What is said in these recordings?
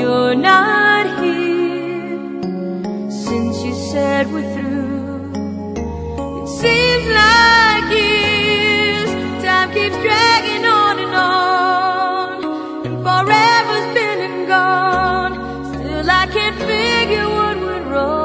you're not here. Since you said we're through, it seems like years. Time keeps dragging on and on, and forever's been and gone. Still, I can't figure what went wrong.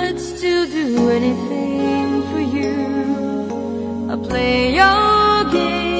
I'd still do anything for you. I'd play your game.